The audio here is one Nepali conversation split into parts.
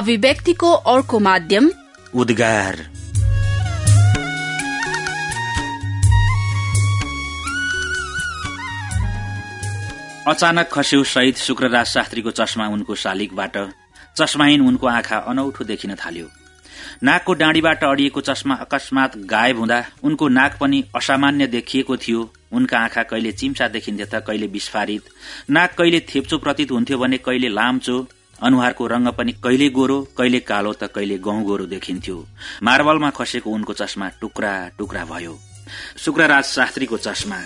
अभिव्यक्तिको अर्को माध्यम उद्गार। अचानक खस्यो शहीद शुक्रराज शास्त्रीको चस्मा उनको शालिगबाट चस्माहीन उनको आँखा अनौठो देखिन थाल्यो। नाकको डाँडीबाट अडिएको चस्मा अकस्मात गायब हुँदा उनको नाक पनि असामान्य देखिएको थियो। उनका आँखा कहिले चिम्सा देखिन्थे त कहिले विस्फारित। नाक कहिले थेप्चो प्रतीत हुन्थ्यो भने कहिले लाम्चो। अनुहारको रंग पनि कहिले गोरो कहिले कालो त कहिले गहुँ गोरो देखिन्थ्यो। मार्बलमा खसेको उनको चस्मा टुक्रा टुक्रा भयो। शुक्रराज शास्त्रीको चस्मा।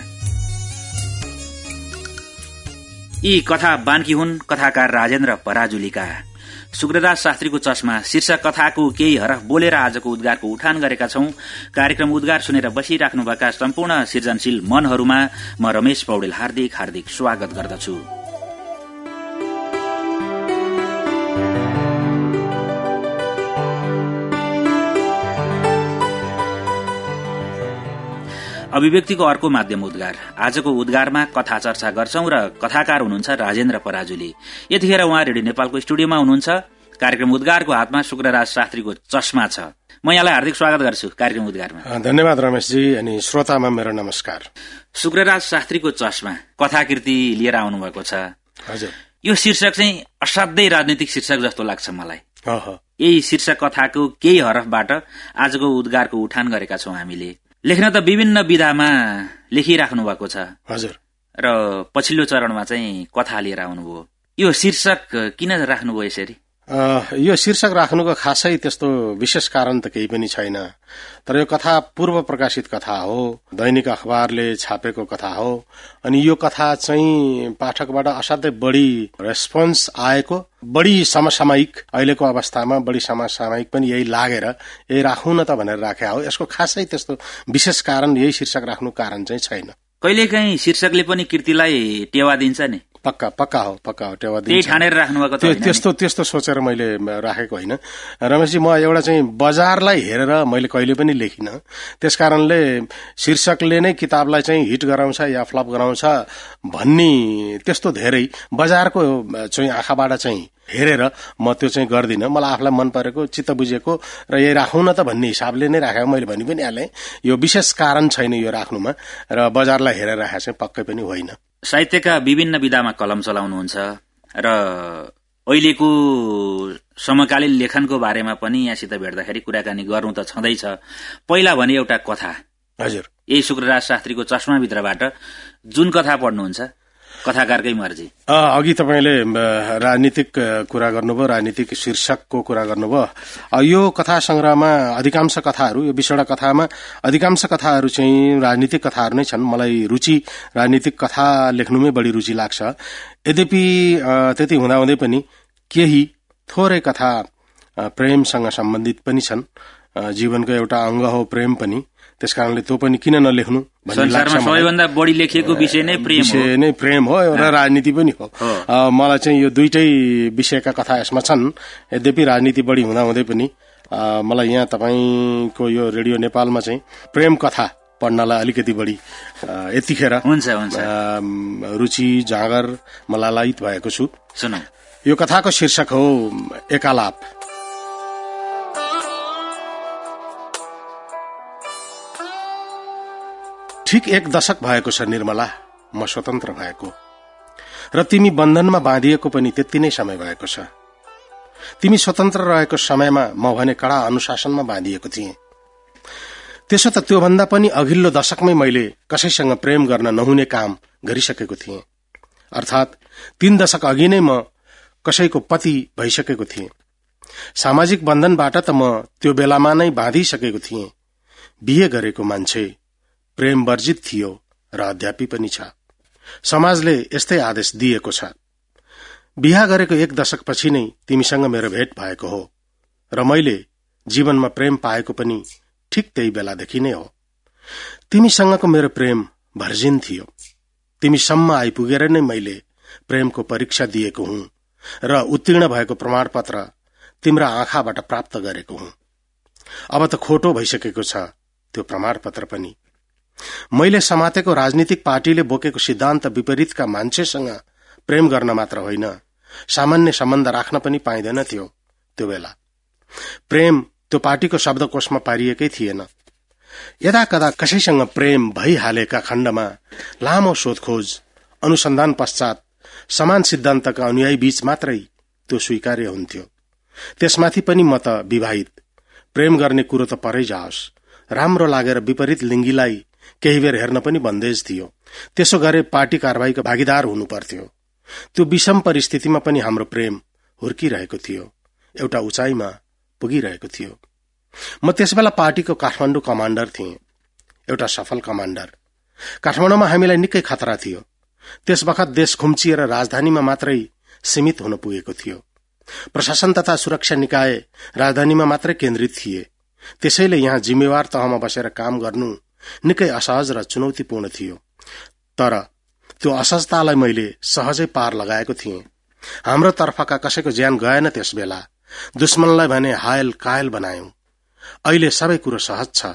यी कथा बान्की हुन् कथाकार राजेन्द्र पराजुलीका। शुक्रदास शास्त्रीको चस्मा शीर्षक कथाको केही हरफ बोलेर आजको उद्गारको उठान गरेका छौं। कार्यक्रम उद्गार सुनेर बसिराख्नुभएका सम्पूर्ण सृजनशील मनहरूमा म रमेश पौडेल हार्दिक हार्दिक स्वागत गर्दछु। अभिव्यक्तिको अर्को माध्यम उद्गार। आजको उद्गारमा कथा चर्चा गर्छौं र कथाकार हुनुहुन्छ राजेन्द्र पराजुली। यतिखेर उहाँ रेडियो नेपालको स्टुडियोमा हुनुहुन्छ। कार्यक्रम उद्गारको हातमा शुक्रराज शास्त्रीको चस्मा छ। म यहाँलाई हार्दिक स्वागत गर्छु कार्यक्रम उद्गारमा। धन्यवाद रमेशजी अनि श्रोतामा मेरो नमस्कार। शुक्रराज शास्त्रीको चस्मा कथाकृति लिएर आउनु भएको छ। हजुर। यो शीर्षक चाहिँ असाध्यै राजनीतिक शीर्षक जस्तो लाग्छ मलाई। यही शीर्षक कथाको केही हरफबाट आजको उद्गारको उठान गरेका छौं हामीले। लेख्न त विभिन्न विधामा लेखिराख्नु भएको छ। हजुर। र पछिल्लो चरणमा चाहिँ कथा लिएर आउनुभयो। यो शीर्षक किन राख्नुभयो यसरी? यो शीर्षक राख्नुको खासै त्यस्तो विशेष कारण त केही पनि छैन। तर यो कथा पूर्व प्रकाशित कथा हो दैनिक अखबारले छापेको कथा हो अनि यो कथा चाहिँ पाठकबाट असाध्यै बढी रेस्पोन्स आएको बढी समसामयिक अहिलेको अवस्थामा बढी समसामयिक पनि यही लागेर यही राखौँ न त भनेर राखे हो। यसको खासै त्यस्तो विशेष कारण यही शीर्षक राख्नु कारण चाहिँ छैन। कहिलेकाहीँ शीर्षकले पनि कृतिलाई टेवा दिन्छ नि। पक्का पक्का हो पक्का हो टेवा त्यो? त्यस्तो त्यस्तो सोचेर मैले राखेको होइन। रमेशजी म एउटा चाहिँ बजारलाई हेरेर मैले कहिले पनि लेखिनँ। त्यसकारणले शीर्षकले नै किताबलाई चाहिँ हिट गराउँछ या फ्लप गराउँछ भन्ने त्यस्तो धेरै बजारको चाहिँ आँखाबाट चाहिँ हेरेर म त्यो चाहिँ गर्दिनँ। मलाई आफूलाई मन परेको चित्त बुझेको र यही राखौँ न त भन्ने हिसाबले नै राखेको। मैले भनि पनि हालेँ। यो विशेष कारण छैन यो राख्नुमा र बजारलाई हेरेर राखेको चाहिँ पक्कै पनि होइन। साहित्यका विभिन्न विधामा कलम चलाउनुहुन्छ र अहिलेको समकालीन लेखनको बारेमा पनि यहाँसित भेट्दाखेरि कुराकानी गर्नु त छँदैछ। पहिला भने एउटा कथा। हजुर। यही शुक्रराज शास्त्रीको चस्माभित्रबाट जुन कथा पढ्नुहुन्छ कथाकारकै मर्जी। अघि तपाईँले राजनीतिक कुरा गर्नुभयो राजनीतिक शीर्षकको कुरा गर्नुभयो। यो कथा संग्रहमा अधिकांश कथाहरू यो बिसवटा कथामा अधिकांश कथाहरू चाहिँ राजनीतिक कथाहरू नै छन्। मलाई रुचि राजनीतिक कथा लेख्नुमै बढी रुचि लाग्छ। यद्यपि त्यति हुँदाहुँदै पनि केही थोरै कथा प्रेमसँग सम्बन्धित पनि छन्। जीवनको एउटा अङ्ग हो प्रेम पनि। त्यसकारणले त्यो पनि किन नलेख्नु। सबैभन्दा बढी लेखिएको विषय नै प्रेम हो। विषय नै प्रेम हो र राजनीति पनि हो। मलाई चाहिँ यो दुइटै विषयका कथा यसमा छन्। यद्यपि राजनीति बढी हुँदा हुँदै पनि मलाई यहाँ तपाईँको यो रेडियो नेपालमा चाहिँ प्रेम कथा पढ्नलाई अलिकति बढी यतिखेर हुन्छ हुन्छ। रुचि जाँगर मलालायित भएको छु। यो कथाको शीर्षक हो एकालाप। ठिक एक दशक भएको छ निर्मला म स्वतन्त्र भएको। र तिमी बन्धनमा बाँधिएको पनि त्यति नै समय भएको छ। तिमी स्वतन्त्र रहेको समयमा म भने कडा अनुशासनमा बाँधिएको थिएँ। त्यसो त त्योभन्दा पनि अघिल्लो दशकमै मैले कसैसँग प्रेम गर्न नहुने काम गरिसकेको थिएँ। अर्थात् तीन दशक अघि नै म कसैको पति भइसकेको थिएँ। सामाजिक बन्धनबाट त म त्यो बेलामा नै बाँधिसकेको थिएँ। बिहे गरेको मान्छे प्रेम वर्जित थियो र अध्यापी पनि छ। समाजले यस्तै आदेश दिएको छ। बिहा गरेको एक दशकपछि नै तिमीसँग मेरो भेट भएको हो र मैले जीवनमा प्रेम पाएको पनि ठिक त्यही बेलादेखि नै हो। तिमीसँगको मेरो प्रेम भर्जिन थियो। तिमीसम्म आइपुगेर नै मैले प्रेमको परीक्षा दिएको हुँ र उत्तीर्ण भएको प्रमाणपत्र तिम्रा आँखाबाट प्राप्त गरेको हुँ। अब त खोटो भइसकेको छ त्यो प्रमाणपत्र पनि। मैले समातेको राजनीतिक पार्टीले बोकेको सिद्धान्त विपरीतका मान्छेसँग प्रेम गर्न मात्र होइन। सामान्य सम्बन्ध राख्न पनि पाइँदैन थियो त्यो बेला। प्रेम त्यो पार्टीको शब्दकोशमा पारिएकै थिएन। यदा कदा कसैसँग प्रेम भइहालेका खण्डमा लामो सोधखोज अनुसन्धान पश्चात समान सिद्धान्तका अनुयायी बीच मात्रै त्यो स्वीकार्य हुन्थ्यो। त्यसमाथि पनि म त विवाहित। प्रेम गर्ने कुरो त परै जाओस्। राम्रो लागेर विपरीत लिङ्गीलाई केही बेर हेर्न पनि बन्देज थियो। त्यसो गरे पार्टी कारवाहीको भागीदार हुनु पर्थ्यो। त्यो विषम परिस्थितिमा पनि हाम्रो प्रेम हुर्किरहेको थियो। एउटा उचाइमा पुगिरहेको थियो। म त्यसबेला पार्टीको काठमाडौँ कमाण्डर थिएँ। एउटा सफल कमाण्डर काठमाडौँमा हामीलाई निकै खतरा थियो। त्यस बखत देश खुम्चिएर राजधानीमा मात्रै सीमित हुन पुगेको थियो। प्रशासन तथा सुरक्षा निकाय राजधानीमा मात्रै केन्द्रित थिए। त्यसैले यहाँ जिम्मेवार तहमा बसेर काम गर्नु निकै असहज र चुनौतीपूर्ण थियो। तर त्यो असहजतालाई मैले सहजै पार लगाएको थिएँ। हाम्रो तर्फका कसैको ज्यान गएन त्यस बेला दुश्मनलाई भने हायल कायल बनायौं। अहिले सबै कुरो सहज छ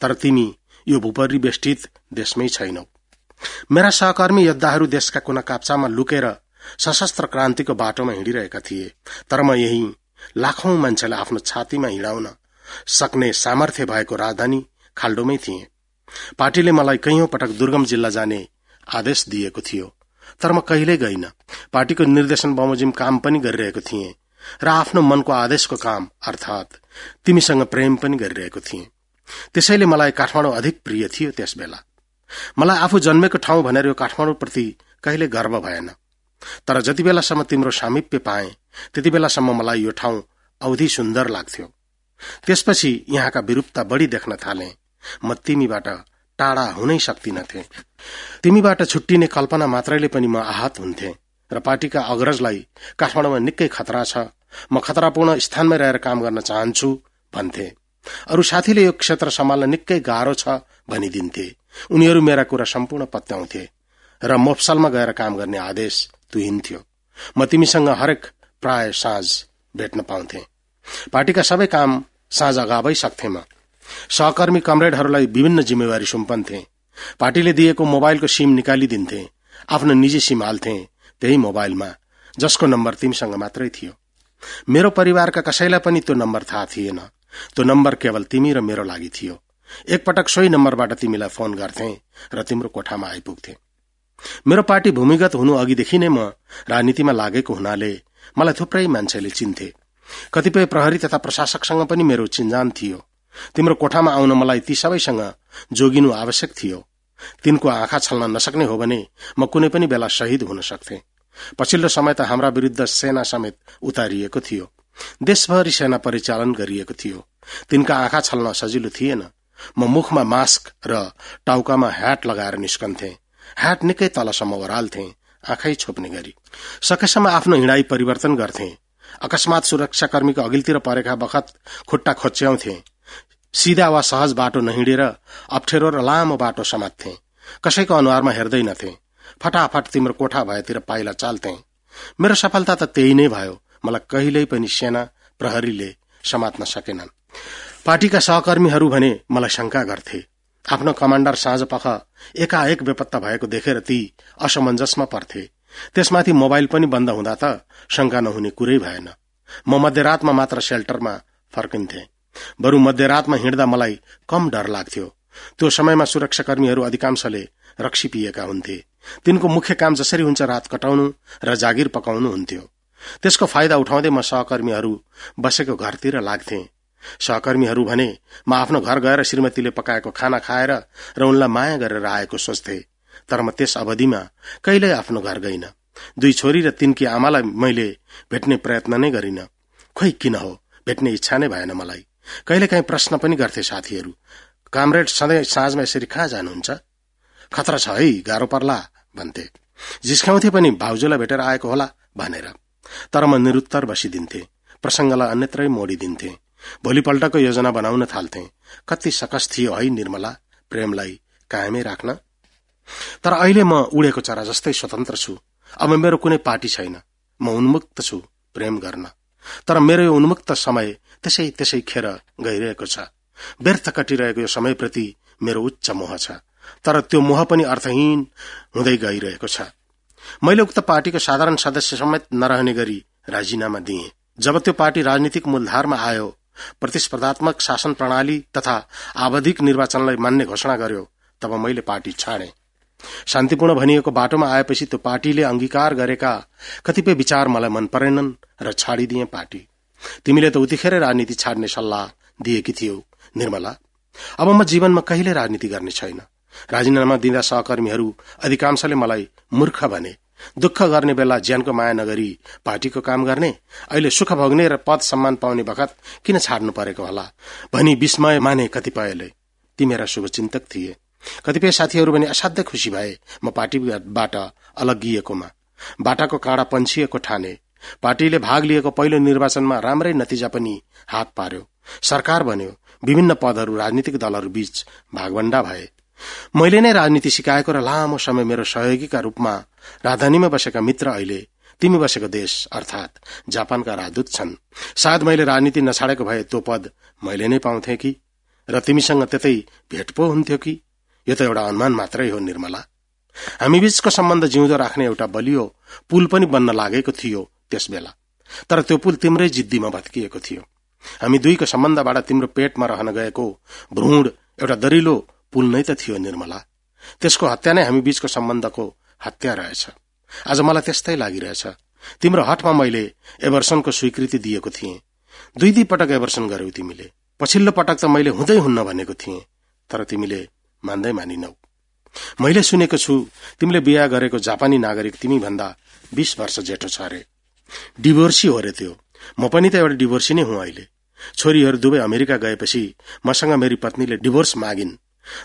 तर तिमी यो भूपरिवेष्टित देशमै छैनौ। मेरा सहकर्मी योद्धाहरू देशका कुना काप्चामा लुकेर सशस्त्र क्रान्तिको बाटोमा हिँडिरहेका थिए। तर म यही लाखौं मान्छेलाई आफ्नो छातीमा हिँडाउन सक्ने सामर्थ्य भएको राजधानी खाल्डोमै थिए। पार्टीले मलाई कैयौं पटक दुर्गम जिल्ला जाने आदेश दिएको थियो। तर म कहिल्यै गइन। पार्टीको निर्देशन बमोजिम काम पनि गरिरहेको थिएँ र आफ्नो मनको आदेशको काम अर्थात तिमीसँग प्रेम पनि गरिरहेको थिएँ। त्यसैले मलाई काठमाडौँ अधिक प्रिय थियो त्यस बेला मलाई आफू जन्मेको ठाउँ भनेर यो काठमाडौँप्रति कहिले गर्व भएन। तर जति बेलासम्म तिम्रो सामिप्य पाए त्यति बेलासम्म मलाई यो ठाउँ अवधि सुन्दर लाग्थ्यो। त्यसपछि यहाँका विरूपता बढ़ी देख्न थाले। म तिमीबाट टाढा हुनै सक्दिनथे तिमीबाट छुट्टिने कल्पना मात्रैले पनि म आहत हुन्थे र पार्टीका अग्रजलाई काठमाडौँमा निकै खतरा छ। म खतरापूर्ण स्थानमै रहेर काम गर्न चाहन्छु भन्थे। अरू साथीले यो क्षेत्र सम्हाल्न निकै गाह्रो छ भनिदिन्थे। उनीहरू मेरा कुरा सम्पूर्ण पत्याउँथे र मोफसलमा गएर काम गर्ने आदेश तुहिन्थ्यो। म तिमीसँग हरेक प्राय साँझ भेट्न पाउँथे। पार्टीका सबै काम साँझ अगावै सक्थे सहकर्मी कमरेडहरूलाई विभिन्न जिम्मेवारी सुम्पन्थे। पार्टीले दिएको मोबाइलको सिम निकालिदिन्थे। आफ्नो निजी सिम हाल्थे। त्यही मोबाइलमा जसको नम्बर तिमीसँग मात्रै थियो। मेरो परिवारका कसैलाई पनि त्यो नम्बर थाहा थिएन। त्यो नम्बर केवल तिमी र मेरो लागि थियो। एकपटक सोही नम्बरबाट तिमीलाई फोन गर्थे र तिम्रो कोठामा आइपुग्थे। मेरो पार्टी भूमिगत हुनु अघिदेखि नै म राजनीतिमा लागेको हुनाले मलाई थुप्रै मान्छेले चिन्थे। कतिपय प्रहरी तथा प्रशासकसँग पनि मेरो चिन्जान थियो। तिम्रो कोठामा आउन मलाई ती सबैसँग जोगिनु आवश्यक थियो। तिनको आँखा छल्न नसक्ने हो भने म कुनै पनि बेला शहीद हुन सक्थे। पछिल्लो समय त हाम्रा विरूद्ध सेना समेत उतारिएको थियो। देशभरि सेना परिचालन गरिएको थियो। तिनका आँखा छल्न सजिलो थिएन। म मुखमा मास्क र टाउकामा ह्याट लगाएर निस्कन्थे। ह्याट निकै तलसम्म ओह्राल्थे। आँखै छोप्ने गरी। सकेसम्म आफ्नो हिँडाई परिवर्तन गर्थे। अकस्मात सुरक्षाकर्मीको अघिल्तिर परेका बखत खुट्टा खोच्याउँथे। सिधा वा सहज बाटो नहिँडेर अप्ठ्यारो र लामो बाटो समात्थे। कसैको अनुहारमा हेर्दैनथे। फटाफट तिम्रो कोठा भएतिर पाइला चाल्थे। मेरो सफलता त त्यही नै भयो। मलाई कहिल्यै पनि सेना प्रहरीले समात्न सकेनन्। पार्टीका सहकर्मीहरू भने मलाई शंका गर्थे। आफ्नो कमाण्डर साँझ पख एकाएक बेपत्ता भएको देखेर ती असमञ्जसमा पर्थे। त्यसमाथि मोबाइल पनि बन्द हुँदा त शंका नहुने कुरै भएन। म मध्यरातमा मात्र सेल्टरमा फर्किन्थे। बरु मध्यरातमा हिँड्दा मलाई कम डर लाग्थ्यो। त्यो समयमा सुरक्षाकर्मीहरू अधिकांशले रक्सी पिएका हुन्थे। तिनको मुख्य काम जसरी हुन्छ रात कटाउनु र जागिर पकाउनु हुन्थ्यो। त्यसको फाइदा उठाउँदै म सहकर्मीहरू बसेको घरतिर लाग्थे। सहकर्मीहरू भने म आफ्नो घर गएर श्रीमतीले पकाएको खाना खाएर र उनलाई माया गरेर आएको सोच्थे। तर म त्यस अवधिमा कहिल्यै आफ्नो घर गइन। दुई छोरी र तिनकी आमालाई मैले भेट्ने प्रयत्न नै गरिन। खोइ किन हो? भेट्ने इच्छा नै भएन मलाई। कहिलेकाहीँ प्रश्न पनि गर्थे साथीहरू। कामरेड सधैँ साँझमा यसरी कहाँ जानुहुन्छ? खतरा छ है गाह्रो पर्ला भन्थे। जिस्काउँथे पनि भाउजूलाई भेटेर आएको होला भनेर। तर म निरुत्तर बसिदिन्थे प्रसंगलाई अन्यत्रै मोडिदिन्थे। भोलिपल्टको योजना बनाउन थाल्थे। कति सकस थियो है निर्मला प्रेमलाई कायमै राख्न। तर अहिले म उडेको चरा जस्तै स्वतन्त्र छु। अब मेरो कुनै पार्टी छैन। म उन्मुक्त छु प्रेम गर्न। तर मेरो यो उन्मुक्त समय त्यसै त्यसै खेर गइरहेको छ। व्यर्थ कटिरहेको यो समयप्रति मेरो उच्च मोह छ। तर त्यो मोह पनि अर्थहीन हुँदै गइरहेको छ। मैले उक्त पार्टीको साधारण सदस्य समेत नरहने गरी राजीनामा दिए। जब त्यो पार्टी राजनीतिक मूलधारमा आयो प्रतिस्पर्धात्मक शासन प्रणाली तथा आवधिक निर्वाचनलाई मान्ने घोषणा गर्यो तब मैले पार्टी छाडे। शान्तिपूर्ण भनिएको बाटोमा आएपछि त्यो पार्टीले अंगीकार गरेका कतिपय विचार मलाई मन परेनन् र छाडिदिए पार्टी। तिमीले त उतिखेर राजनीति छाड्ने सल्लाह दिएकी थियौ निर्मला। अब म जीवनमा कहिले राजनीति गर्ने छैन। राजीनामा दिँदा सहकर्मीहरू अधिकांशले मलाई मूर्ख भने दुःख गर्ने बेला ज्यानको माया नगरी पार्टीको काम गर्ने अहिले सुख भोग्ने र पद सम्मान पाउने बखत किन छाड्नु परेको होला? भनी विस्मय माने कतिपयले। ती मेरा शुभचिन्तक थिए। कतिपय साथीहरू पनि असाध्य खुशी भए म पार्टीबाट अलगिएकोमा बाटाको काँडा पन्छिएको ठाने। पार्टीले भाग लिएको पहिलो निर्वाचनमा राम्रै नतिजा पनि हात पार्यो। सरकार बन्यो। विभिन्न पदहरू राजनीतिक दलहरू बीच भागभण्डा भए। मैले नै राजनीति सिकाएको र लामो समय मेरो सहयोगीका रूपमा राजधानीमा बसेका मित्र अहिले तिमी बसेको देश अर्थात जापानका राजदूत छन्। सायद मैले राजनीति नछाडेको भए त्यो पद मैले नै पाउँथे कि? र तिमीसँग त्यतै भेट पो हुन्थ्यो कि? यो त एउटा अनुमान मात्रै हो निर्मला। हामी बीचको सम्बन्ध जिउँदो राख्ने एउटा बलियो पुल पनि बन्न लागेको थियो त्यस बेला तर त्यो पुल तिम्रै जिद्दीमा भत्किएको थियो। हामी दुईको सम्बन्धबाट तिम्रो पेटमा रहन गएको भ्रूण एउटा दरिलो पुल नै त थियो निर्मला। त्यसको हत्या नै हामी बीचको सम्बन्धको हत्या रहेछ। आज मलाई त्यस्तै लागिरहेछ। तिम्रो हटमा मैले एभर्सनको स्वीकृति दिएको थिएँ। दुई दुई पटक एभर्सन गर्यौ तिमीले। पछिल्लो पटक त मैले हुँदै हुन्न भनेको थिएँ। तर तिमीले मान्दै मानिनौ। मैले सुनेको छु तिमीले बिहा गरेको जापानी नागरिक तिमी भन्दा बीस वर्ष जेठो छ अरे। डिभोर्सी हो रे त्यो। म पनि त एउटा डिभोर्सी नै हुँ अहिले। छोरीहरू दुवै अमेरिका गएपछि मसँग मेरी पत्नीले डिभोर्स मागिन्।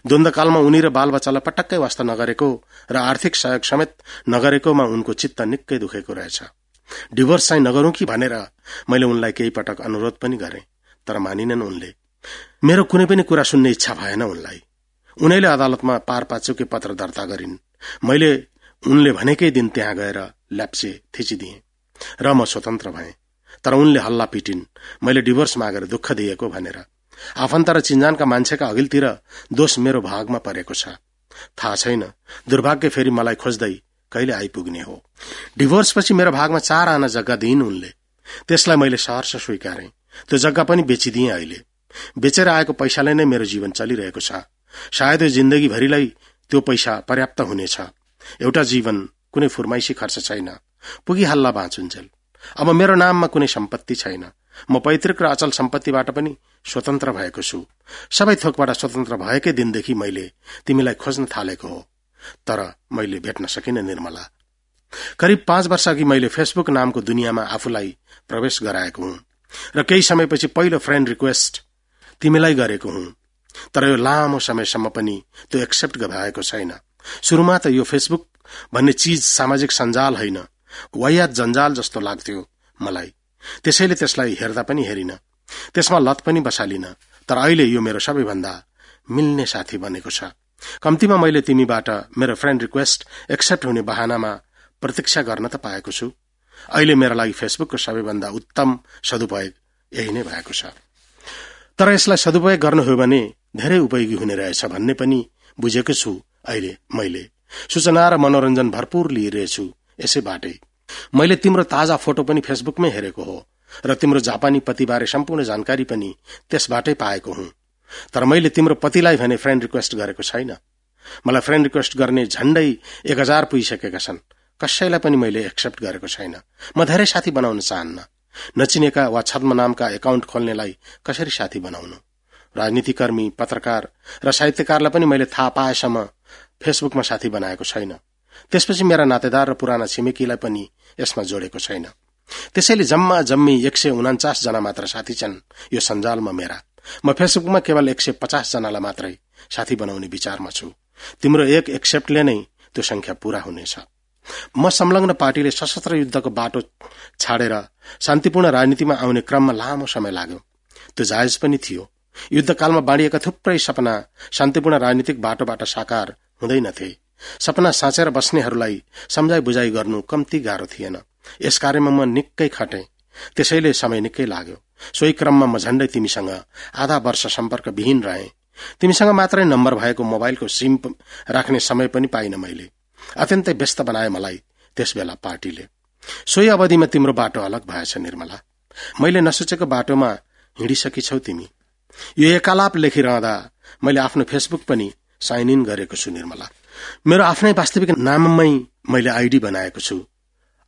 द्वन्दकालमा उनी र बालबच्चालाई पटक्कै वास्ता नगरेको र आर्थिक सहयोग समेत नगरेकोमा उनको चित्त निकै दुखेको रहेछ। डिभोर्स चाहिँ नगरौं कि भनेर मैले उनलाई केही पटक अनुरोध पनि गरे तर मानिनन् उनले। मेरो कुनै पनि कुरा सुन्ने इच्छा भएन उनलाई। उनीले अदालतमा पारपाचुके पत्र दर्ता गरिन्। मैले उनले भनेकै दिन त्यहाँ गएर ल्याप्से थिचिदिए र म स्वतन्त्र भए। तर उनले हल्ला पिटिन्। मैले डिभोर्स मागेर दुःख दिएको भनेर। आफन्त र चिन्जानका मान्छेका अघिल्तिर दोष मेरो भागमा परेको छ। थाहा छैन दुर्भाग्य फेरि मलाई खोज्दै कहिले आइपुग्ने हो। डिभोर्सपछि मेरो भागमा चार आना जग्गा दिइन् उनले। त्यसलाई मैले सहर्ष स्वीकारे। त्यो जग्गा पनि बेचिदिए अहिले। बेचेर आएको पैसाले नै मेरो जीवन चलिरहेको छ। सायद जिन्दगीभरिलाई त्यो पैसा पर्याप्त हुनेछ। एउटा जीवन कुनै फुर्माइसी खर्च छैन। पुगिहाल्ला बाँचुन्जेल। अब मेरो नाममा कुनै सम्पत्ति छैन। म पैतृक र अचल सम्पत्तिबाट पनि स्वतन्त्र भएको छु। सबै थोकबाट स्वतन्त्र भएकै दिनदेखि मैले तिमीलाई खोज्न थालेको हो। तर मैले भेट्न सकिन निर्मला। करिब पाँच वर्ष अघि मैले फेसबुक नामको दुनियाँमा आफूलाई प्रवेश गराएको हुँ। र केही समयपछि पहिलो फ्रेन्ड रिक्वेस्ट तिमीलाई गरेको हुँ। तर यो लामो समयसम्म पनि त्यो एक्सेप्ट भएको छैन। शुरूमा त यो फेसबुक भन्ने चीज सामाजिक सञ्जाल होइन। वायात जन्जाल जस्तो लाग्थ्यो मलाई। त्यसैले त्यसलाई हेर्दा पनि हेरिन। त्यसमा लत पनि बसालिन। तर अहिले यो मेरो सबैभन्दा मिल्ने साथी बनेको छ। कम्तीमा मैले तिमीबाट मेरो फ्रेन्ड रिक्वेस्ट एक्सेप्ट हुने बहानामा प्रतीक्षा गर्न त पाएको छु। अहिले मेरो लागि फेसबुकको सबैभन्दा उत्तम सदुपयोग यही नै भएको छ। तर यसलाई सदुपयोग गर्नु भने धेरै उपयोगी हुने रहेछ भन्ने पनि बुझेको छु। अहिले मैले सूचना र मनोरञ्जन भरपूर लिइरहेछु यसैबाटै मैले तिम्रो ताजा फोटो पनि फेसबुकमै हेरेको हो र तिम्रो जापानी पतिबारे सम्पूर्ण जानकारी पनि त्यसबाटै पाएको हुँ। तर मैले तिम्रो पतिलाई भने फ्रेन्ड रिक्वेस्ट गरेको छैन। मलाई फ्रेन्ड रिक्वेस्ट गर्ने झण्डै एक हजार पुगिसकेका छन्। कसैलाई पनि मैले एक्सेप्ट गरेको छैन। म धेरै साथी बनाउन चाहन्न। नचिनेका वा छद्म नामका एकाउन्ट खोल्नेलाई कसरी साथी बनाउनु? राजनीतिकर्मी पत्रकार र साहित्यकारलाई पनि मैले थाहा पाएसम्म फेसबुकमा साथी बनाएको छैन। त्यसपछि मेरा नातेदार र पुराना छिमेकीलाई पनि यसमा जोडेको छैन। त्यसैले जम्मा जम्मी एक सय उनाचास जना मात्र साथी छन् यो सञ्जालमा मेरा। म फेसबुकमा केवल एक सय पचास जनालाई मात्रै साथी बनाउने विचारमा छु। तिम्रो एक एक्सेप्टले नै त्यो संख्या पूरा हुनेछ। म संलग्न पार्टीले सशस्त्र युद्धको बाटो छाडेर शान्तिपूर्ण राजनीतिमा आउने क्रममा लामो समय लाग्यो। त्यो जायज पनि थियो। युद्धकालमा बाँडिएका थुप्रै सपना शान्तिपूर्ण राजनीतिक बाटोबाट साकार हुँदैनथे। सपना साँचेर बस्नेहरूलाई सम्झाइ बुझाइ गर्नु कम्ती गाह्रो थिएन। यस कार्यमा म निकै खटे। त्यसैले समय निकै लाग्यो। सोही क्रममा म झण्डै तिमीसँग आधा वर्ष सम्पर्क विहीन रहे। तिमीसँग मात्रै नम्बर भएको मोबाइलको सिम राख्ने समय पनि पाइन मैले। अत्यन्तै व्यस्त बनाए मलाई त्यसबेला पार्टीले। सोही अवधिमा तिम्रो बाटो अलग भएछ निर्मला। मैले नसोचेको बाटोमा हिँडिसकेछौ तिमी। यो एकालाप लेखिरहँदा मैले आफ्नो फेसबुक पनि साइन इन गरेको छु निर्मला। मेरो आफ्नै वास्तविक नाममै मैले आइडी बनाएको छु।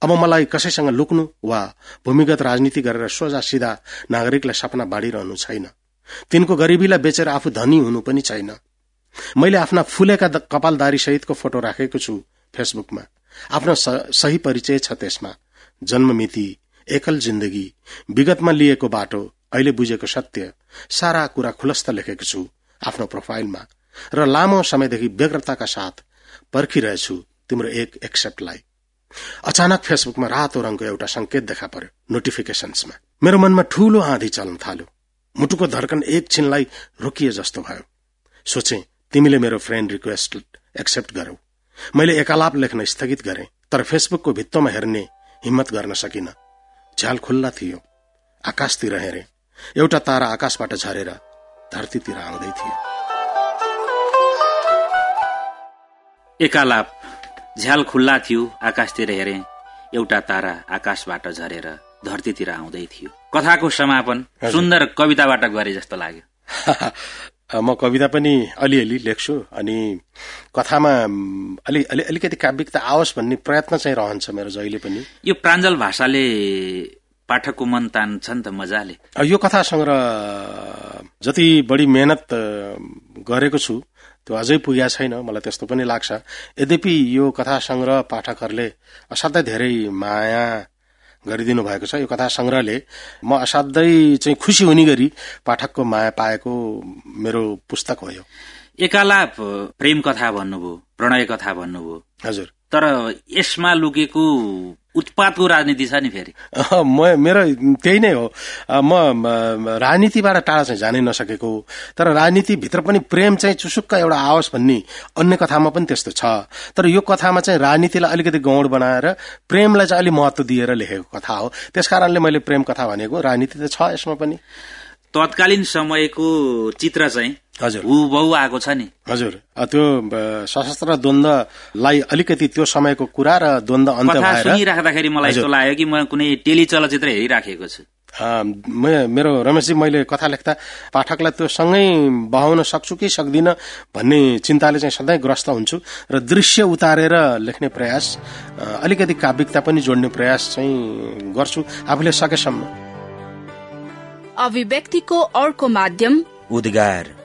अब मलाई कसैसँग लुक्नु वा भूमिगत राजनीति गरेर सोझा सिधा नागरिकलाई सपना बाँडिरहनु छैन। तिनको गरिबीलाई बेचेर आफू धनी हुनु पनि छैन। मैले आफ्ना फुलेका कपालदारी सहितको फोटो राखेको छु फेसबुकमा। आफ्नो सही परिचय छ त्यसमा। जन्ममिति एकल जिन्दगी विगतमा लिएको बाटो अहिले बुझेको सत्य सारा कुरा खुलस्त लेखेको छु आफ्नो प्रोफाइलमा र लामो समयदेखि व्यग्रताका साथ पर्खिरहेछु तिम्रो एक एक्सेप्टलाई। अचानक फेसबुकमा रातो रङको एउटा संकेत देखा पर्यो नोटिफिकेशन्समा मेरो मनमा ठूलो आँधी चल्न थाल्यो। मुटुको धर्कन एकछिनलाई रोकिए जस्तो भयो। सोचे तिमीले मेरो फ्रेन्ड रिक्वेस्ट एक्सेप्ट गर्यौ मैले एकालाप लेख्न स्थगित गरे तर फेसबुकको भित्तोमा हेर्ने हिम्मत गर्न सकिन। झ्याल खुल्ला थियो। आकाशतिर हेरे। एउटा तारा आकाशबाट झरेर धरतीतिर आउँदै थियो। एकालाप झ्याल खुल्ला थियो आकाशतिर हेरे। एउटा तारा आकाशबाट झरेर धरतीतिर आउँदै थियो। कथाको समापन सुन्दर कविताबाट गरे जस्तो लाग्यो। म कविता पनि अलिअलि लेख्छु अनि कथामा अलि अलि अलिकति काव्यिकता आओस् भन्ने प्रयत्न चाहिँ रहन्छ मेरो जहिले पनि। यो प्राञ्जल भाषाले पाठकको मन तान्छ नि त मजाले। यो कथा संग्रह जति बढी मेहनत गरेको छु त्यो अझै पुगेको छैन मलाई त्यस्तो पनि लाग्छ। यद्यपि यो कथा संग्रह पाठकहरूले असाध्यै धेरै माया गरिदिनु भएको छ। यो कथा संग्रहले म असाध्यै चाहिँ खुसी हुने गरी पाठकको माया पाएको मेरो पुस्तक हो यो। एकालाप प्रेम कथा भन्नुभयो प्रणय कथा भन्नुभयो। हजुर। तर यसमा लुकेको उत्पातको राजनीति छ नि फेरि? मेरो त्यही नै हो। म राजनीतिबाट टाढा चाहिँ जानै नसकेको तर राजनीतिभित्र पनि प्रेम चाहिँ चुसुक्क एउटा आओस् भन्ने अन्य कथामा पनि त्यस्तो छ। तर यो कथामा चाहिँ राजनीतिलाई अलिकति गौड बनाएर प्रेमलाई चाहिँ अलिक महत्व दिएर लेखेको कथा हो। त्यस कारणले मैले प्रेम कथा भनेको राजनीति त छ यसमा पनि। तत्कालीन समयको चित्र चाहिँ हजुर। हुबहु आएको छ नि। हजुर। त्यो सशस्त्र द्वन्दलाई अलिकति त्यो समयको कुरा र द्वन्द अन्त सुनिराख्दाखेरि मलाई यस्तो लाग्यो कि म कुनै टेली चलचित्र हेरिराखेको छु। मेरो रमेशजी मैले कथा लेख्दा पाठकलाई त्यो सँगै बहाउन सक्छु कि सक्दिन भन्ने चिन्ताले चाहिँ सधैँ ग्रस्त हुन्छु र दृश्य उतारेर लेख्ने प्रयास अलिकति काव्यिकता पनि जोड्ने प्रयास चाहिँ गर्छु आफूले सकेसम्म। अभिव्यक्तिको अर्को माध्यम उद्गार।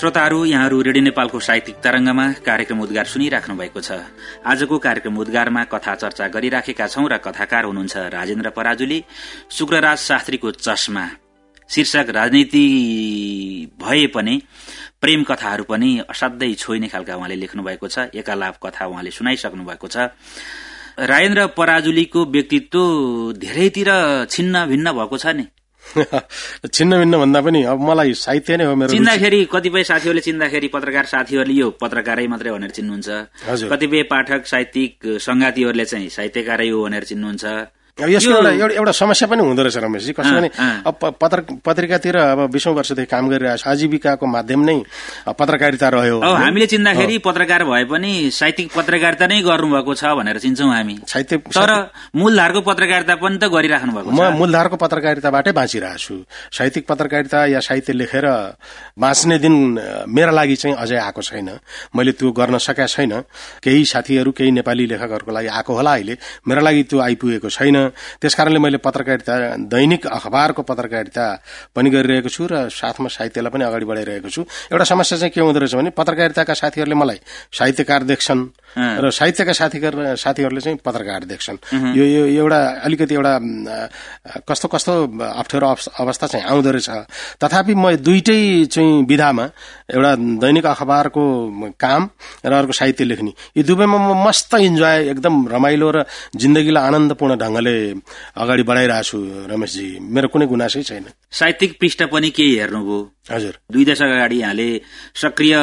श्रोताहरू यहाँहरू रेडियो नेपालको साहित्यिक तरंगमा कार्यक्रम उद्गार सुनिराख्नु भएको छ। आजको कार्यक्रम उद्गारमा कथा चर्चा गरिराखेका छौं र कथाकार हुनुहुन्छ राजेन्द्र पराजुली शुक्रराज शास्त्रीको चस्मा। शीर्षक राजनीति भए पनि प्रेम कथाहरू पनि असाध्यै छोइने खालका उहाँले लेख्नु भएको छ। एकालाप कथा उहाँले सुनाइसक्नु भएको छ। राजेन्द्र पराजुलीको व्यक्तित्व धेरैतिर छिन्न भिन्न भएको छ नि। छिन्न भिन्न भन्दा पनि अब मलाई साहित्य नै हो मेरो चिन्दाखेरि कतिपय साथीहरूले चिन्दाखेरि पत्रकार साथीहरूले यो पत्रकारै मात्रै भनेर चिन्नुहुन्छ। कतिपय पाठक साहित्यिक संगातीहरूले चाहिँ साहित्यकारै हो भनेर चिन्नुहुन्छ। यसको एउटा एउटा समस्या पनि हुँदो रहेछ रमेशजी। कसो भने अब पत्रिकातिर अब बिसौँ वर्षदेखि काम गरिरहेको छ। आजीविकाको माध्यम नै पत्रकारिता रह्यो। हामीले चिन्दाखेरि पत्रकार भए पनि साहित्यिक पत्रकारिता नै गर्नुभएको छ भनेर चिन्छौँ हामी। साहित्य तर मूलधारको पत्रकारिता पनि त गरिराख्नु भएको म मूलधारको पत्रकारिताबाटै बाँचिरहेको छु। साहित्यिक पत्रकारिता या साहित्य लेखेर बाँच्ने दिन मेरा लागि चाहिँ अझै आएको छैन। मैले त्यो गर्न सकेका छैन। केही साथीहरू केही नेपाली लेखकहरूको लागि आएको होला अहिले। मेरा लागि त्यो आइपुगेको छैन। त्यसकारणले मैले पत्रकारिता दैनिक अखबारको पत्रकारिता पनि गरिरहेको छु र साथमा साहित्यलाई पनि अगाडि बढाइरहेको छु। एउटा समस्या चाहिँ के हुँदो रहेछ भने पत्रकारिताका साथीहरूले मलाई साहित्यकार देख्छन् र साहित्यका साथीकार साथीहरूले चाहिँ पत्रकार देख्छन्। यो यो एउटा अलिकति एउटा कस्तो कस्तो अप्ठ्यारो अवस्था चाहिँ आउँदो रहेछ। तथापि म दुइटै चाहिँ विधामा एउटा दैनिक अखबारको काम र अर्को साहित्य लेख्ने। यी दुवैमा म मस्त इन्जोय एकदम रमाइलो र जिन्दगीलाई आनन्दपूर्ण ढंगले अगाडि बढाइरहेको छु रमेशजी। मेरो कुनै गुनासै छैन। साहित्यिक पृष्ठ पनि केही हेर्नुभयो? हजुर। दुई दशक अगाडि यहाँले सक्रिय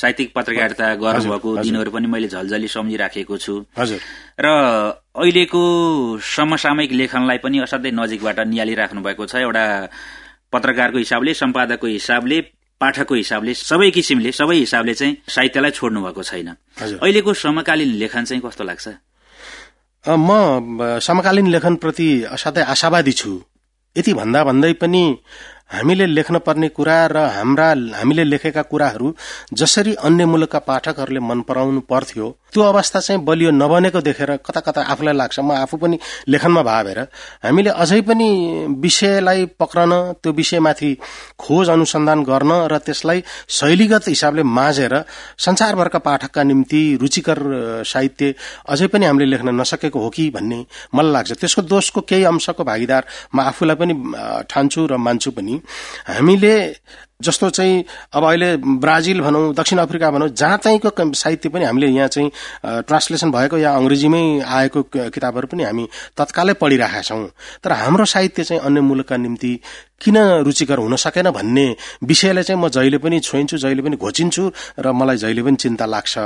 साहित्यिक पत्रकारिता गर्नुभएको दिनहरू पनि मैले झलझली सम्झिराखेको छु। हजुर। र अहिलेको समसामयिक लेखनलाई पनि असाध्यै नजिकबाट निहालिराख्नु भएको छ। एउटा पत्रकारको हिसाबले सम्पादकको हिसाबले पाठकको हिसाबले सबै किसिमले सबै हिसाबले चाहिँ साहित्यलाई छोड्नु भएको छैन। अहिलेको समकालीन लेखन चाहिँ कस्तो लाग्छ? म समकालीन लेखनप्रति असाध्यै आशावादी छु। यति भन्दा भन्दै पनि हामीले लेख्न पर्ने कुरा र हाम्रा हामीले लेखेका कुराहरू जसरी अन्य मुलुकका पाठकहरूले मन पराउनु पर्थ्यो त्यो अवस्था चाहिँ बलियो नबनेको देखेर कता कता आफूलाई लाग्छ। म आफू पनि लेखनमा भावेर हामीले अझै पनि विषयलाई पक्रन त्यो विषयमाथि खोज अनुसन्धान गर्न र त्यसलाई शैलीगत हिसाबले माझेर संसारभरका पाठकका निम्ति रुचिकर साहित्य अझै पनि हामीले लेख्न नसकेको हो कि भन्ने मलाई लाग्छ। त्यसको दोषको केही अंशको भागीदार म आफूलाई पनि ठान्छु र मान्छु पनि। हामीले जस्तो चाहिँ अब अहिले ब्राजिल भनौँ दक्षिण अफ्रिका भनौँ जहाँ चाहिँको साहित्य पनि हामीले यहाँ चाहिँ ट्रान्सलेसन भएको या अङ्ग्रेजीमै आएको किताबहरू पनि हामी तत्कालै पढिरहेका छौँ। तर हाम्रो साहित्य चाहिँ अन्य मुलुकका निम्ति किन रुचिकर हुन सकेन भन्ने विषयलाई चाहिँ म जहिले पनि छोइन्छु जहिले पनि घोचिन्छु र मलाई जहिले पनि चिन्ता लाग्छ।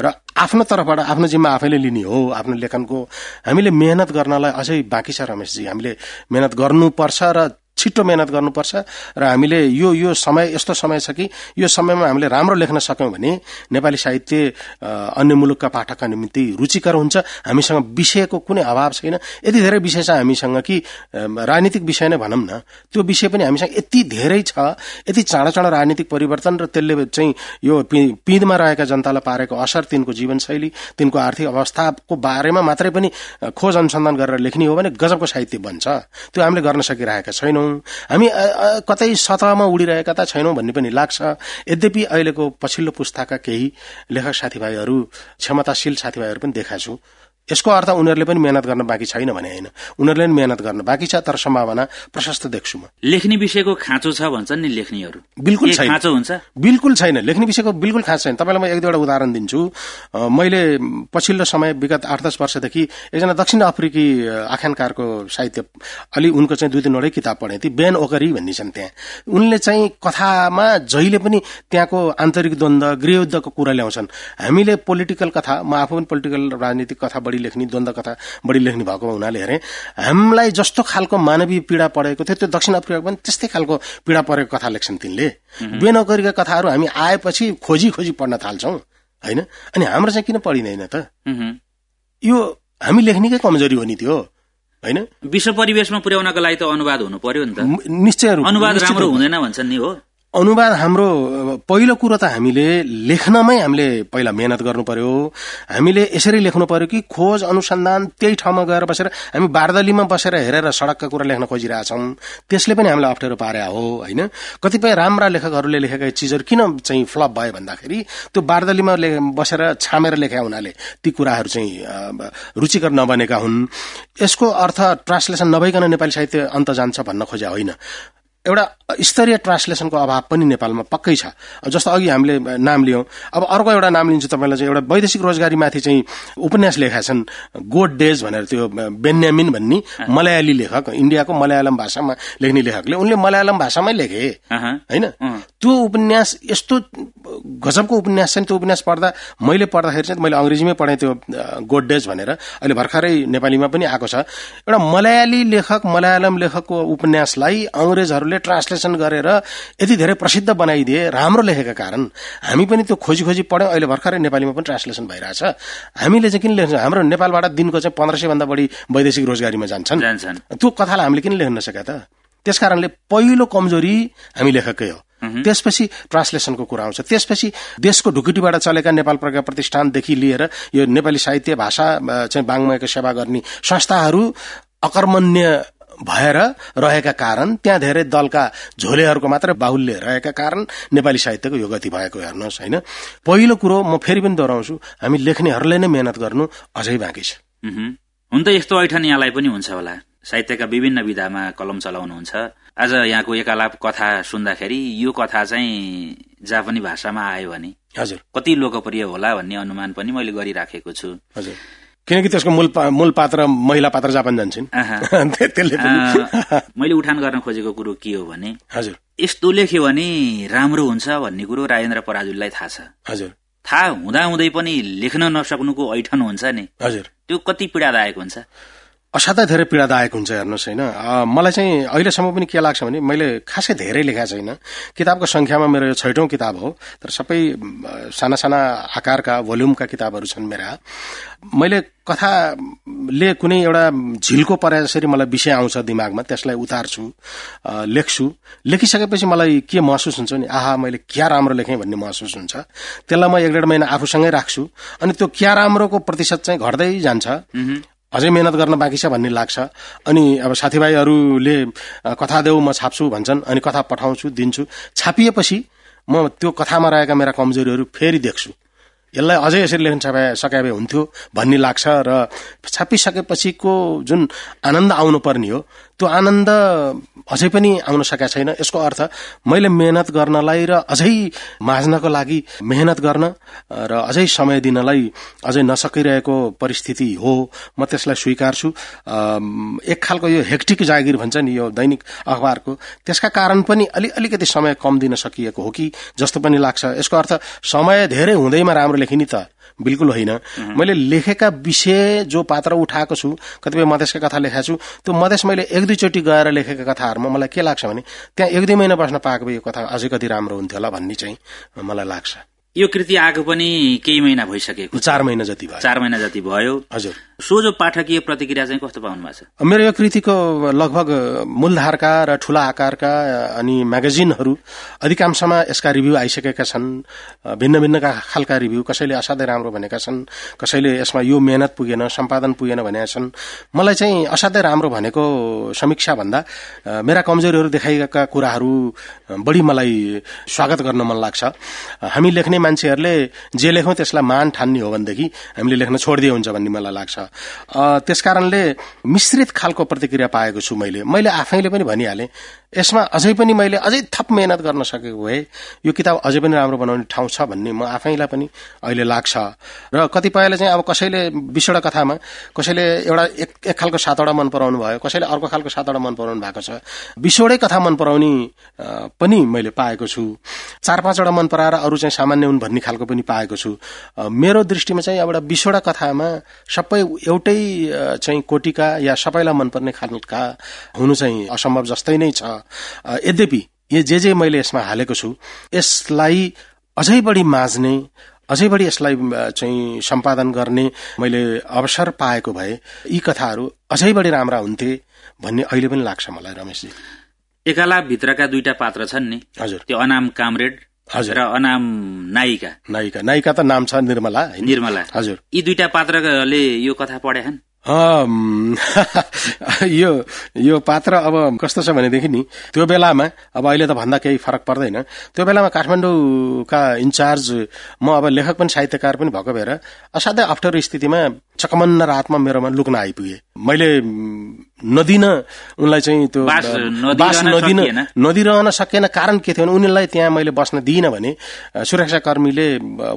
र आफ्नो तर्फबाट आफ्नो जिम्मा आफैले लिने हो आफ्नो लेखनको हामीले मेहनत गर्नलाई अझै बाँकी छ रमेशजी। हामीले मेहनत गर्नुपर्छ र छिट्टो मेहनत गर्नुपर्छ र हामीले यो यो समय यस्तो समय छ कि यो समयमा हामीले राम्रो लेख्न सक्यौं भने नेपाली साहित्य अन्य मुलुकका पाठकका निम्ति रुचिकर हुन्छ। हामीसँग विषयको कुनै अभाव छैन। यति धेरै विषय छ हामीसँग कि राजनीतिक विषय नै भनौँ न त्यो विषय पनि हामीसँग यति धेरै छ यति चाँडो चाँडो राजनीतिक परिवर्तन र त्यसले चाहिँ यो पिँधमा रहेका जनतालाई पारेको असर तिनको जीवनशैली तिनको आर्थिक अवस्थाको बारेमा मात्रै पनि खोज अनुसन्धान गरेर लेख्ने हो भने गजबको साहित्य बन्छ। त्यो हामीले गर्न सकिरहेका छैनौं। हामी कतै सतहमा उडिरहेका त छैनौं भन्ने पनि लाग्छ। यद्यपि अहिलेको पछिल्लो पुस्ताका केही लेखक साथीभाइहरू क्षमताशील साथीभाइहरू पनि देखाएको यसको अर्थ उनीहरूले पनि मेहनत गर्न बाँकी छैन भने होइन। उनीहरूले पनि मेहनत गर्न बाँकी छ तर सम्भावना प्रशस्त देख्छु म। लेख्ने विषयको खाँचो छ भन्छन् नि लेख्नेहरू। बिल्कुल छैन। खाँचो हुन्छ? बिल्कुल छैन। लेख्ने विषयको बिल्कुल खाँचो छैन। तपाईँलाई म एक दुईवटा उदाहरण दिन्छु। मैले पछिल्लो समय विगत आठ दस वर्षदेखि एकजना दक्षिण अफ्रिकी आख्यानकारको साहित्य अलि उनको चाहिँ दुई तिनवटै किताब पढेँ ती बेन ओकरी भन्ने छन् त्यहाँ। उनले चाहिँ कथामा जहिले पनि त्यहाँको आन्तरिक द्वन्द गृहयुद्धको कुरा ल्याउँछन्। हामीले पोलिटिकल कथा म आफू पनि पोलिटिकल राजनीतिक कथा बढी लेख्ने द्वन्द कथा बढी लेख्ने भएको हुनाले हेरे। हामीलाई जस्तो खालको मानवीय पीड़ा परेको थियो त्यो दक्षिण अफ्रिका पनि त्यस्तै खालको पीड़ा परेको कथा लेख्छन् तिनले। बेनौकरीका कथाहरू हामी आएपछि खोजी खोजी पढ्न थाल्छौँ होइन? अनि हाम्रो चाहिँ किन पढिँदैन त? यो हामी लेख्नेकै कमजोरी हो नि त्यो होइन? विश्व परिवेशमा पुर्याउनको लागि त अनुवाद हुनु पर्यो नि त। निश्चय अनुवाद राम्रो हुँदैन भन्छन् नि हो। अनुवाद हाम्रो पहिलो कुरो त हामीले लेख्नमै हामीले पहिला मेहनत गर्नु पर्यो। हामीले यसरी लेख्नु पर्यो कि खोज अनुसन्धान त्यही ठाउँमा गएर बसेर हामी बारदलीमा बसेर हेरेर सड़कका कुरा लेख्न खोजिरहेछौँ। त्यसले पनि हामीलाई अप्ठ्यारो पारे हो होइन? कतिपय राम्रा लेखकहरूले लेखेका चिजहरू किन चाहिँ फ्लप भयो भन्दाखेरि त्यो बारदलीमा बसेर छामेर लेखा हुनाले ती कुराहरू चाहिँ रुचिकर नबनेका हुन्। यसको अर्थ ट्रान्सलेसन नभइकन नेपाली साहित्य अन्त जान्छ भन्न खोज्या होइन। एउटा स्तरीय ट्रान्सलेसनको अभाव पनि नेपालमा पक्कै छ। जस्तो अघि हामीले नाम लियौं। अब अर्को एउटा नाम लिन्छु तपाईँलाई चाहिँ एउटा वैदेशिक रोजगारीमाथि चाहिँ उपन्यास लेखा छन् गोड डेज भनेर त्यो बेन्यामिन भन्ने मलयाली लेखक इन्डियाको मलयालम भाषामा लेख्ने लेखकले उनले मलयालम भाषामै लेखे। होइन? त्यो उपन्यास यस्तो गजबको उपन्यास छ नि त्यो उपन्यास पढ्दा मैले पढ्दाखेरि चाहिँ मैले अङ्ग्रेजीमै पढेँ त्यो गोड डेज भनेर। अहिले भर्खरै नेपालीमा पनि आएको छ। एउटा मलयाली लेखक मलयालम लेखकको उपन्यासलाई अङ्ग्रेजहरूले ट्रान्सलेसन गरेर यति धेरै प्रसिद्ध बनाइदिए राम्रो लेखेका कारण। हामी पनि त्यो खोजी खोजी पढ्यौँ अहिले भर्खरै नेपालीमा पनि ट्रान्सलेसन भइरहेछ। हामीले चाहिँ किन लेख्छौँ हाम्रो नेपालबाट दिनको चाहिँ पन्ध्र सय भन्दा बढी वैदेशिक रोजगारीमा जान्छन्। त्यो कथालाई हामीले किन लेख्न सके त? त्यसकारणले पहिलो कमजोरी हामी लेखकै हो। त्यसपछि ट्रान्सलेसनको कुरा आउँछ। त्यसपछि देशको ढुकुटीबाट चलेका नेपाल प्रज्ञा प्रतिष्ठानदेखि लिएर यो नेपाली साहित्य भाषा चाहिँ बाङ्मयको सेवा गर्ने संस्थाहरू अकर्मण्य भएर रहेका कारण त्यहाँ धेरै दलका झोलेहरूको मात्रै बाहुल्य रहेका कारण नेपाली साहित्यको यो गति भएको हेर्नुहोस् होइन? पहिलो कुरो म फेरि पनि दोहोऱ्याउँछु हामी लेख्नेहरूले नै मेहनत गर्नु अझै बाँकी छ। हुन त यस्तो ऐठन यहाँलाई पनि हुन्छ होला। साहित्यका विभिन्न विधामा कलम चलाउनुहुन्छ। आज यहाँको एकालाप कथा सुन्दाखेरि यो कथा चाहिँ जापानी भाषामा आयो भने हजुर। कति लोकप्रिय होला भन्ने अनुमान पनि मैले गरिराखेको छु। हजुर। किनकि त्यसको मूल मूल पात्र महिला पात्र जापान जान्छन्। त्यसले मैले उठान गर्न खोजेको कुरो के हो भने हजुर। यस्तो लेख्यो भने राम्रो हुन्छ भन्ने कुरो राजेन्द्र पराजुलीलाई थाहा छ। हजुर। थाहा हुँदा हुँदै पनि लेख्न नसक्नुको ऐठन हुन्छ नि। हजुर। त्यो कति पीड़ादायक हुन्छ। असाध्यै धेरै पीड़ादायक हुन्छ हेर्नुहोस् होइन। मलाई चाहिँ अहिलेसम्म पनि के लाग्छ भने मैले खासै धेरै लेखाएको छैन। किताबको संख्यामा मेरो यो छैटौं किताब हो तर सबै साना साना आकारका भोल्युमका किताबहरू छन् मेरा। मैले कथाले कुनै एउटा झिल्को परे जसरी मलाई विषय आउँछ दिमागमा त्यसलाई उतार्छु लेख्छु। लेखिसकेपछि मलाई के महसुस हुन्छ नि आहा मैले क्या राम्रो लेखेँ भन्ने महसुस हुन्छ। त्यसलाई म एक डेढ महिना आफूसँगै राख्छु। अनि त्यो क्या राम्रोको प्रतिशत चाहिँ घट्दै जान्छ। अझै मेहनत गर्न बाँकी छ भन्ने लाग्छ। अनि अब साथीभाइहरूले कथा देऊ म छाप्छु भन्छन् अनि कथा पठाउँछु दिन्छु। छापिएपछि म त्यो कथामा रहेका मेरा कमजोरीहरू फेरि देख्छु। यसलाई अझै यसरी लेख्न सके भए हुन्थ्यो भन्ने लाग्छ र छापिसकेपछिको जुन आनन्द आउनु पर्ने हो त्यो आनन्द अझै पनि आउन सकेका छैन। यसको अर्थ मैले मेहनत गर्नलाई र अझै माझ्नको लागि मेहनत गर्न र अझै समय दिनलाई अझै नसकिरहेको परिस्थिति हो म त्यसलाई स्वीकार्छु। एक खालको यो हेक्टिक जागिर भन्छ नि यो दैनिक अखबारको त्यसका कारण पनि अलि अलिकति समय कम दिन सकिएको हो कि जस्तो पनि लाग्छ। यसको अर्थ समय धेरै हुँदैमा राम्रो लेखिने त। बिल्कुल होइन। मैले लेखेका विषय जो पात्र उठाएको छु कतिपय मधेसका कथा लेखाएको छु त्यो मधेस मैले एक दुईचोटि गएर लेखेका कथाहरूमा मलाई के लाग्छ भने त्यहाँ एक दुई महिना बस्न पाएको भए यो कथा अझै कति राम्रो हुन्थ्यो होला भन्ने चाहिँ मलाई लाग्छ। यो कृति आएको पनि केही महिना भइसकेको चार महिना जति भयो। चार महिना जति भयो। हजुर। सोझो पाठकीय प्रतिक्रिया चाहिँ कस्तो पाउनु भएको छ? मेरो यो कृतिको लगभग मूलधारका र ठूला आकारका अनि म्यागजिनहरू अधिकांशमा यसका रिभ्यू आइसकेका छन्। भिन्न भिन्न खालका रिभ्यू कसैले असाध्यै राम्रो भनेका छन् कसैले यसमा यो मेहनत पुगेन सम्पादन पुगेन भनेका छन्। मलाई चाहिँ असाध्यै राम्रो भनेको समीक्षा भन्दा मेरा कमजोरीहरू देखाइएका कुराहरू बढी मलाई स्वागत गर्न मन लाग्छ। हामी लेख्ने मान्छेहरूले जे लेखौं त्यसलाई मान ठान्ने हो भनेदेखि हामीले लेख्न छोडिदिए हुन्छ भन्ने मलाई लाग्छ। त्यसकारणले मिश्रित खालको प्रतिक्रिया पाएको छु मैले। मैले आफैले पनि भनिहालेँ यसमा अझै पनि मैले अझै थप मेहनत गर्न सकेको भए यो किताब अझै पनि राम्रो बनाउने ठाउँ छ भन्ने म आफैलाई पनि अहिले लाग्छ। र कतिपयले चाहिँ अब कसैले बिसवटा कथामा कसैले एउटा एक एक खालको सातवटा मन पराउनु भयो कसैले अर्को खालको सातवटा मन पराउनु भएको छ। बिसवटै कथा मन पराउने पनि मैले पाएको छु। चार पाँचवटा मन पराएर अरू चाहिँ सामान्य हुन् भन्ने खालको पनि पाएको छु। मेरो दृष्टिमा चाहिँ एउटा बिसवटा कथामा सबै एउटै चाहिँ कोटिका या सबैलाई मनपर्ने खालका हुनु चाहिँ असम्भव जस्तै नै छ। यद्यपि यो जे जे मैले यसमा हालेको छु यसलाई अझै बढी माझ्ने अझै बढी यसलाई चाहिँ सम्पादन गर्ने मैले अवसर पाएको भए यी कथाहरू अझै बढी राम्रा हुन्थे भन्ने अहिले पनि लाग्छ मलाई रमेशजी। भित्रका दुईटा पात्र छन् नि। हजुर। त्यो अनाम कामरेड हजुर। र अनाम नायिका। नायिका। नायिका त नाम छ निर्मला निर्मला। हजुर। यी दुईटा पात्रले यो कथा पढे यो यो पात्र अब कस्तो छ भनेदेखि नि त्यो बेलामा अब अहिले त भन्दा केही फरक पर्दैन। त्यो बेलामा काठमाडौँका इन्चार्ज म अब लेखक पनि साहित्यकार पनि भएको भएर असाध्यै अप्ठ्यारो स्थितिमा चकमन्न रातमा मेरोमा लुक्न आइपुगे। मैले नदिन उनलाई चाहिँ त्यो बास नदिन नदिरहन सकेन कारण के थियो भने उनीलाई त्यहाँ मैले बस्न दिइनँ भने सुरक्षाकर्मीले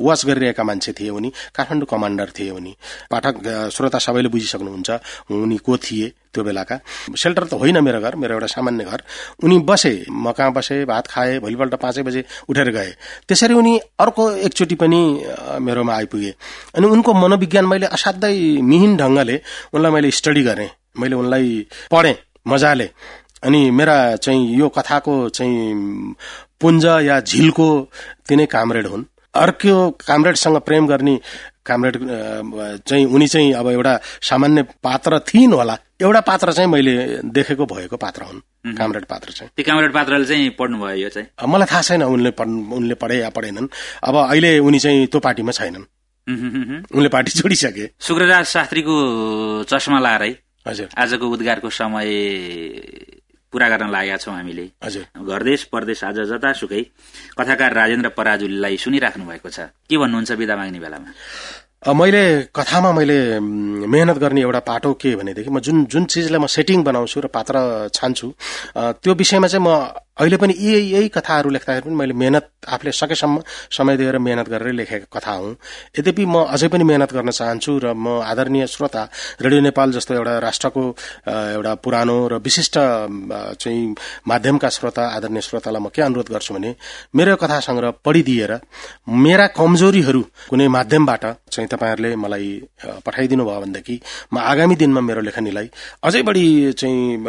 वाच गरिरहेका मान्छे थिए उनी काठमाडौँ कमान्डर थिए उनी। पाठक श्रोता सबैले बुझिसक्नुहुन्छ उनी को थिए? त्यो बेलाका। सेल्टर त होइन मेरो घर मेरो एउटा सामान्य घर। उनी बसे म कहाँ बसे भात खाए भोलिपल्ट पाँचै बजे उठेर गए। त्यसरी उनी अर्को एकचोटि पनि मेरोमा आइपुगे। अनि उनको मनोविज्ञान मैले असाध्यै मिहिन ढंगले उनलाई मैले स्टडी गरेँ। मैले उनलाई पढेँ मजाले। अनि मेरा चाहिँ यो कथाको चाहिँ पुञ्ज या झिलको तिनै कामरेड हुन्। अर्को कामरेडसँग प्रेम गर्ने कामरेड चाहिँ उनी चाहिँ अब एउटा सामान्य पात्र थिइन् होला। एउटा पात्र चाहिँ मैले देखेको भएको पात्र हुन्। कामरेड पात्र चाहिँ। त्यो कामरेड पात्रले चाहिँ पढ्नुभयो यो चाहिँ? मलाई थाहा छैन उनले उनले पढे या पढेनन्। अब अहिले उनी चाहिँ त्यो पार्टीमा छैनन्। उनले पार्टी छोडिसके। शुक्रराज शास्त्रीको चस्मा लाएर हजुर। आजको उद्घारको समय पूरा गर्न लागेका छौँ हामीले। घरदेश परदेश आज जतासुकै कथाकार राजेन्द्र पराजुलीलाई सुनिराख्नु भएको छ। के भन्नुहुन्छ विदा माग्ने बेलामा? मैले कथामा मैले मेहनत गर्ने एउटा पाटो के भनेदेखि म जुन जुन चिजलाई म सेटिङ बनाउँछु र पात्र छान्छु त्यो विषयमा चाहिँ म अहिले पनि यही यही कथाहरू लेख्दाखेरि पनि मैले मेहनत आफूले सकेसम्म समय दिएर मेहनत गरेर लेखेको कथा हुँ। यद्यपि म अझै पनि मेहनत गर्न चाहन्छु र म आदरणीय श्रोता रेडियो नेपाल जस्तो एउटा राष्ट्रको एउटा पुरानो र विशिष्ट चाहिँ माध्यमका श्रोता आदरणीय श्रोतालाई म के अनुरोध गर्छु भने मेरो कथा संग्रह पढिदिएर मेरा कमजोरीहरू कुनै माध्यमबाट चाहिँ तपाईँहरूले मलाई पठाइदिनु भयो भनेदेखि म आगामी दिनमा मेरो लेखनीलाई अझै बढी चाहिँ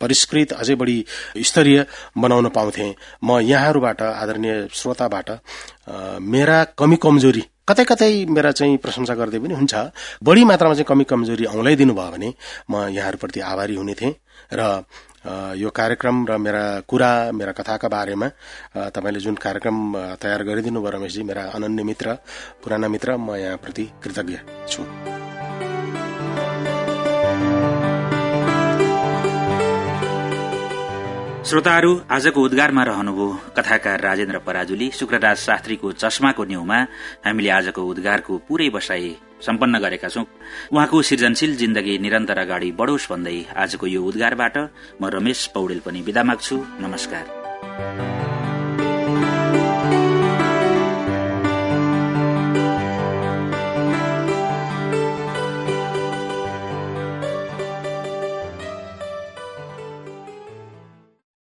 परिष्कृत अझै बढी स्तरीय बनाउन पाउँथे। म यहाँहरूबाट आदरणीय श्रोताबाट मेरा कमी कमजोरी कतै कतै मेरा चाहिँ प्रशंसा गर्दै पनि हुन्छ बढी मात्रामा चाहिँ कमी कमजोरी औँलाइदिनु भयो भने म यहाँहरूप्रति आभारी हुने थिएँ र यो कार्यक्रम र मेरा कुरा मेरा कथाका बारेमा तपाईँले जुन कार्यक्रम तयार गरिदिनु भयो रमेशजी मेरा अनन्य मित्र पुराना मित्र म यहाँप्रति कृतज्ञ छु। श्रोताहरू आजको उद्गारमा रहनुभयो कथाकार राजेन्द्र पराजुली शुक्रराज शास्त्रीको चस्माको न्यूमा हामीले आजको उद्गारको पूरै बसाई सम्पन्न गरेका छौं। उहाँको सृजनशील जिन्दगी निरन्तर अगाडि बढोस् भन्दै आजको यो उद्गारबाट म रमेश पौडेल पनि विदा माग्छु। नमस्कार।